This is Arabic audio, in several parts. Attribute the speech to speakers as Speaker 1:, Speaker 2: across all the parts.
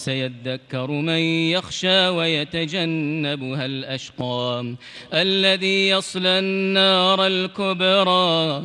Speaker 1: سيذكر من يخشى ويتجنبها الأشقى الذي يصلى النار الكبرى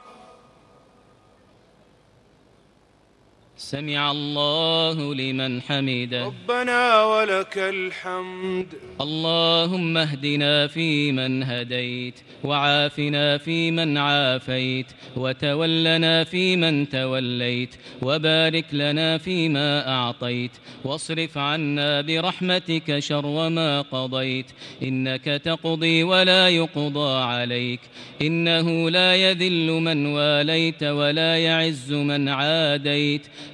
Speaker 1: سمع الله لمن حمده.
Speaker 2: ربنا ولك الحمد.
Speaker 1: اللهم اهدنا فيمن هديت وعافنا فيمن عافيت وتولنا فيمن توليت وبارك لنا فيما أعطيت واصرف عنا برحمتك شر ما قضيت. إنك تقضي ولا يقضى عليك إنه لا يذل من واليت ولا يعز من عاديت.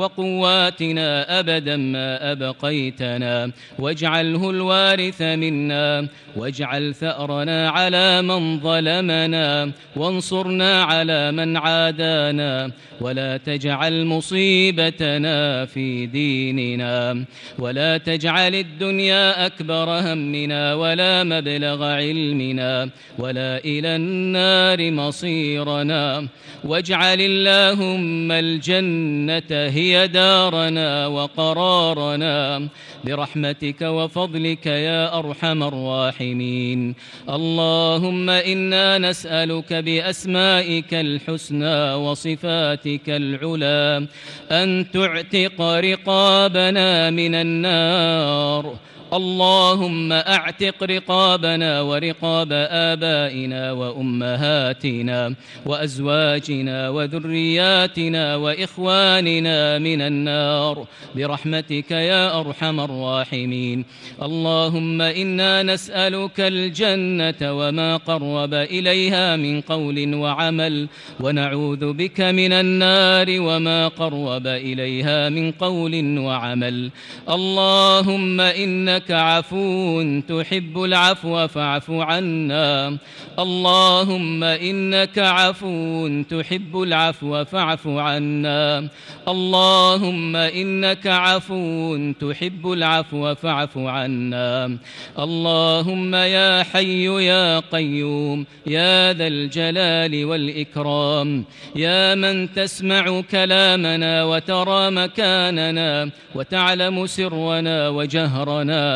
Speaker 1: وقواتنا أبدا ما أبقيتنا. واجعله الوارث منا واجعل ثأرنا على من ظلمنا وانصرنا على من عادانا ولا تجعل مصيبتنا في ديننا ولا تجعل الدنيا أكبر همنا ولا مبلغ علمنا ولا إلى النار مصيرنا. واجعل اللهم الجنة هي دارنا وقرارنا برحمتك وفضلك يا أرحم الراحمين. اللهم إنا نسألك بأسمائك الحسنى وصفاتك العلى أن تعتق رقابنا من النار اللهم أعتق رقابنا ورقاب آبائنا وأمهاتنا وأزواجنا وذرياتنا وإخواننا من النار برحمتك يا أرحم الراحمين. اللهم إنا نسألك الجنة وما قرب إليها من قول وعمل ونعوذ بك من النار وما قرب إليها من قول وعمل. اللهم إنك إنك عفو تحب العفو فاعف عنا. اللهم إنك عفو تحب العفو فاعف عنا. اللهم إنك عفو تحب العفو فاعف عنا. اللهم يا حي يا قيوم يا ذا الجلال والإكرام يا من تسمع كلامنا وترى مكاننا وتعلم سرنا وجهرنا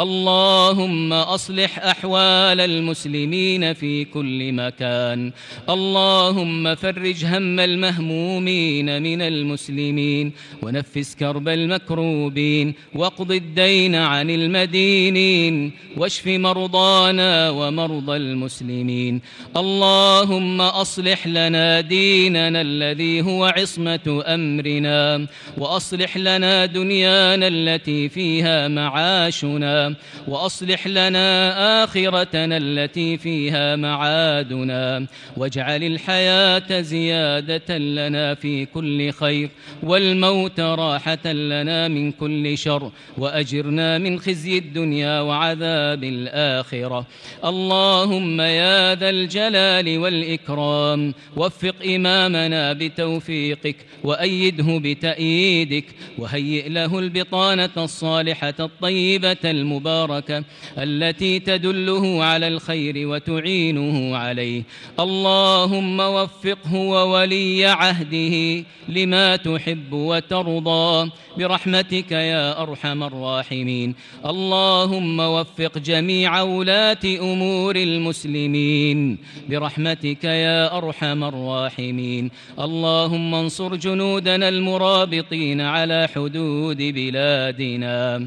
Speaker 1: اللهم أصلح أحوال المسلمين في كل مكان. اللهم فرج هم المهمومين من المسلمين. ونفس كرب المكروبين. واقض الدين عن المدينين. واشف مرضانا ومرضى المسلمين. اللهم أصلح لنا ديننا الذي هو عصمة أمرنا. وأصلح لنا دنيانا التي فيها معاد معاشنا وأصلح لنا آخرتنا التي فيها معادنا واجعل الحياة زيادة لنا في كل خير والموت راحة لنا من كل شر وأجرنا من خزي الدنيا وعذاب الآخرة. اللهم يا ذا الجلال والإكرام وفق إمامنا بتوفيقك وأيده بتأييدك وهيئ له البطانة الصالحة الطيبة الطيبة المباركة التي تدله على الخير وتعينه عليه. اللهم وفقه وولي عهده لما تحب وترضى. برحمتك يا أرحم الراحمين. اللهم وفق جميع ولاة أمور المسلمين. برحمتك يا أرحم الراحمين. اللهم انصر جنودنا المرابطين على حدود بلادنا.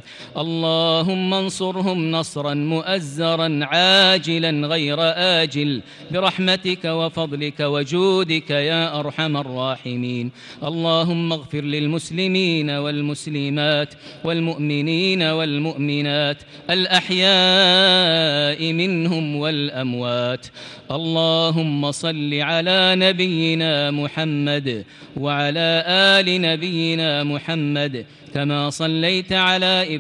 Speaker 1: اللهم انصرهم نصرا مؤزرا عاجلا غير آجل. برحمتك وفضلك وجودك يا أرحم الراحمين. اللهم اغفر للمسلمين والمسلمات والمؤمنين والمؤمنات. الأحياء منهم والأموات. اللهم صل على نبينا محمد وعلى آل نبينا محمد. كما صليت على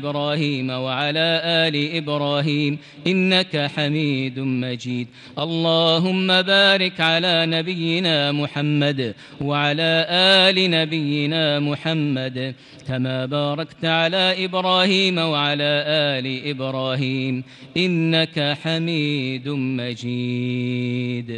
Speaker 1: إبراهيم وعلى آل إبراهيم إنك حميد مجيد. اللهم بارك على نبينا محمد وعلى آل نبينا محمد كما باركت على إبراهيم وعلى آل إبراهيم إنك حميد مجيد.